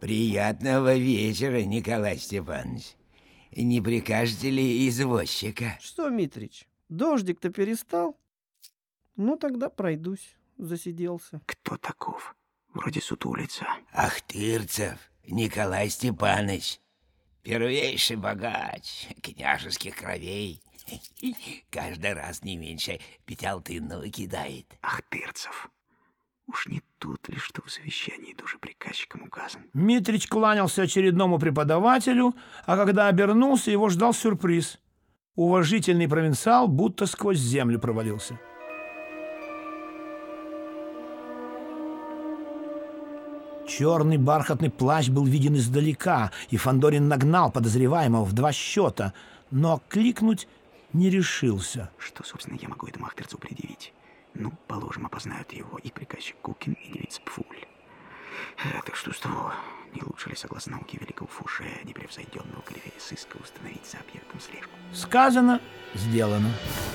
Приятного вечера, Николай Степанович. Не прикажете ли извозчика? Что, Митрич, дождик-то перестал? Ну, тогда пройдусь. Засиделся. Кто таков? Вроде сутулица. Ахтырцев Николай Степанович. Первейший богач княжеских кровей. Каждый раз не меньше пятиалтынного кидает. Ахтырцев. Уж не тут ли, что в завещании тоже приказчиком указан? Митрич кланялся очередному преподавателю, а когда обернулся, его ждал сюрприз. Уважительный провинциал будто сквозь землю провалился. Черный бархатный плащ был виден издалека, и Фандорин нагнал подозреваемого в два счета, но кликнуть не решился. Что, собственно, я могу этому Ахтырцу предъявить? Ну, положим, опознают его и приказчик Кукин, и девица Пфуль. А, так что с того? Не лучше ли, согласно науке великого Фуше, непревзойденного корифея сыска, установить за объектом слежку? Сказано, сделано.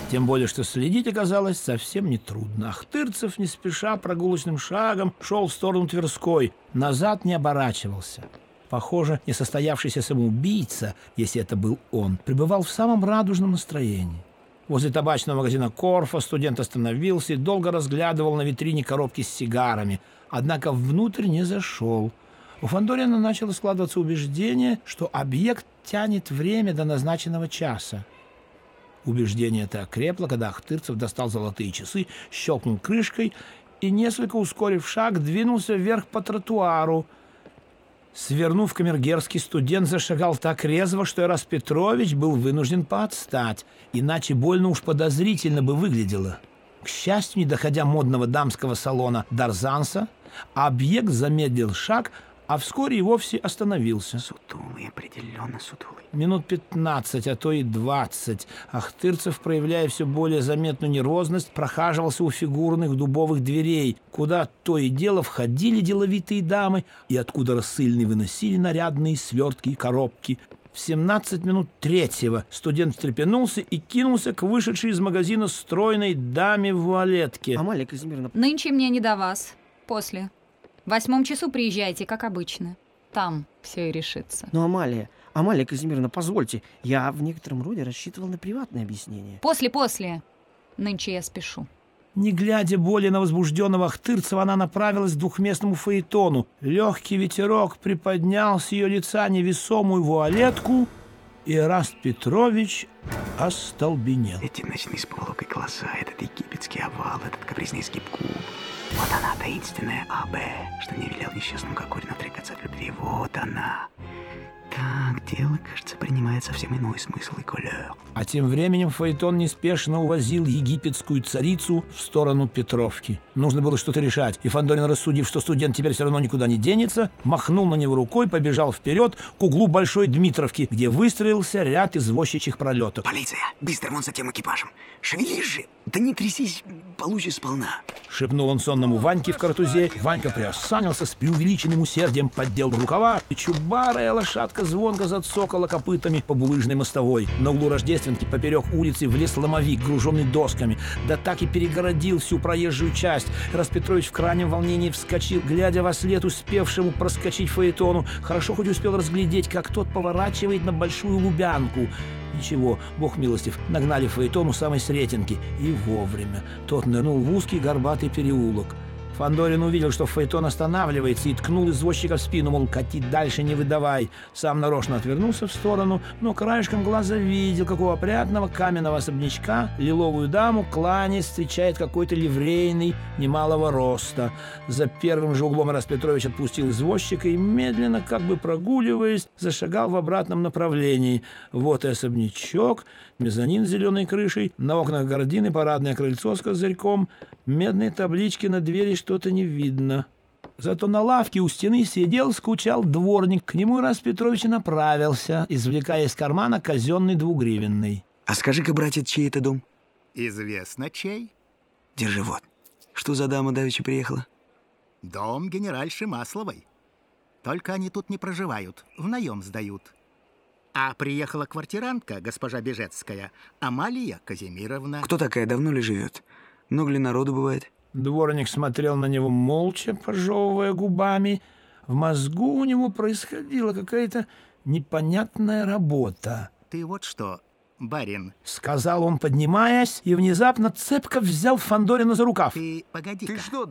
Тем более, что следить оказалось совсем нетрудно. Ахтырцев не спеша прогулочным шагом шел в сторону Тверской, назад не оборачивался. Похоже, несостоявшийся самоубийца, если это был он, пребывал в самом радужном настроении. Возле табачного магазина «Корфа» студент остановился и долго разглядывал на витрине коробки с сигарами, однако внутрь не зашел. У Фандорина начало складываться убеждение, что объект тянет время до назначенного часа. Убеждение это окрепло, когда Ахтырцев достал золотые часы, щелкнул крышкой и, несколько ускорив шаг, двинулся вверх по тротуару. Свернув камергерский, студент зашагал так резво, что Ирас Петрович был вынужден поотстать, иначе больно уж подозрительно бы выглядело. К счастью, не доходя модного дамского салона Дарзанса, объект замедлил шаг, а вскоре и вовсе остановился. Сутулый, определенно сутулый. Минут пятнадцать, а то и двадцать. Ахтырцев, проявляя все более заметную нервозность, прохаживался у фигурных дубовых дверей, куда то и дело входили деловитые дамы и откуда рассыльные выносили нарядные свертки и коробки. В 17 минут третьего студент встрепенулся и кинулся к вышедшей из магазина стройной даме в вуалетке. Амалия Казимировна, Нынче мне не до вас. После. В восьмом часу приезжайте, как обычно. Там все и решится. ну, Амалия, Амалия Казимировна, позвольте, я в некотором роде рассчитывал на приватное объяснение. После-после. Нынче я спешу. Не глядя более на возбужденного Ахтырцева, она направилась к двухместному фаэтону. Легкий ветерок приподнял с ее лица невесомую вуалетку, и Раст Петрович остолбенел. Эти ночные с поволокой глаза, этот египетский овал, этот капризный изгиб губ. Вот она, таинственная АБ, что не велел несчастному Кокорину отрекаться от любви. Вот она. Дело, кажется, принимает совсем иной смысл и колер. А тем временем Фаэтон неспешно увозил египетскую царицу в сторону Петровки. Нужно было что-то решать, и Фандорин, рассудив, что студент теперь все равно никуда не денется, махнул на него рукой, побежал вперед к углу Большой Дмитровки, где выстроился ряд извозчичьих пролетов. Полиция! Быстро вон за тем экипажем! Шевелись же! Да не трясись, получишь сполна. Шепнул он сонному Ваньке в картузе. Ванька приосанился с преувеличенным усердием, поддел рукава, и чубарая лошадка звонко зацокала копытами по булыжной мостовой. На углу Рождественки поперек улицы влез ломовик, груженный досками. Да так и перегородил всю проезжую часть. Распетрович в крайнем волнении вскочил, глядя во след успевшему проскочить фаэтону. Хорошо хоть успел разглядеть, как тот поворачивает на большую лубянку. Ничего, бог милостив, нагнали фаэтон у самой Сретенки. И вовремя. Тот нырнул в узкий горбатый переулок. Фандорин увидел, что фаэтон останавливается и ткнул извозчика в спину, мол, катить дальше не выдавай. Сам нарочно отвернулся в сторону, но краешком глаза видел, как у опрятного каменного особнячка лиловую даму кланясь встречает какой-то ливрейный немалого роста. За первым же углом Распетрович отпустил извозчика и медленно, как бы прогуливаясь, зашагал в обратном направлении. Вот и особнячок, мезонин с зеленой крышей, на окнах гардины парадное крыльцо с козырьком, медные таблички на двери что-то не видно. Зато на лавке у стены сидел, скучал дворник. К нему раз Петрович и направился, извлекая из кармана казенный двугривенный. А скажи-ка, братец, чей это дом? Известно чей. Держи вот. Что за дама давеча приехала? Дом генеральши Масловой. Только они тут не проживают, в наем сдают. А приехала квартирантка, госпожа Бежецкая, Амалия Казимировна. Кто такая, давно ли живет? Много ли народу бывает? Дворник смотрел на него молча, пожевывая губами, В мозгу у него происходила какая-то непонятная работа. Ты вот что, барин, Сказал он, поднимаясь, и внезапно цепко взял Фандорина за рукав. ты погоди-ка. Ты что?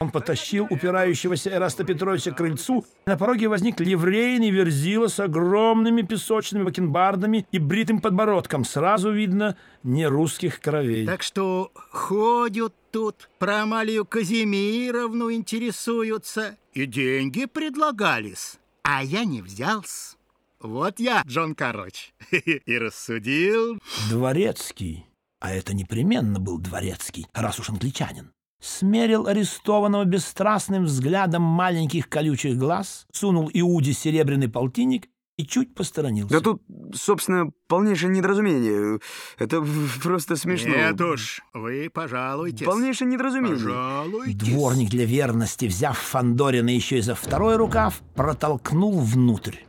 Он потащил упирающегося Эраста Петровича к крыльцу. На пороге возник ливрейный верзила с огромными песочными бакенбардами и бритым подбородком. Сразу видно не русских кровей. Так что ходят тут, про Амалию Казимировну интересуются и деньги предлагались, а я не взялся. Вот я, Джон Карлович, и рассудил. Дворецкий, а это непременно был дворецкий, раз уж англичанин, смерил арестованного бесстрастным взглядом маленьких колючих глаз, сунул Иуде серебряный полтинник и чуть посторонился. Да тут, собственно, полнейшее недоразумение. Это просто смешно. Нет уж, вы пожалуйтесь. Полнейшее недоразумение. Пожалуйтесь. Дворник для верности, взяв Фандорина еще и за второй рукав, протолкнул внутрь.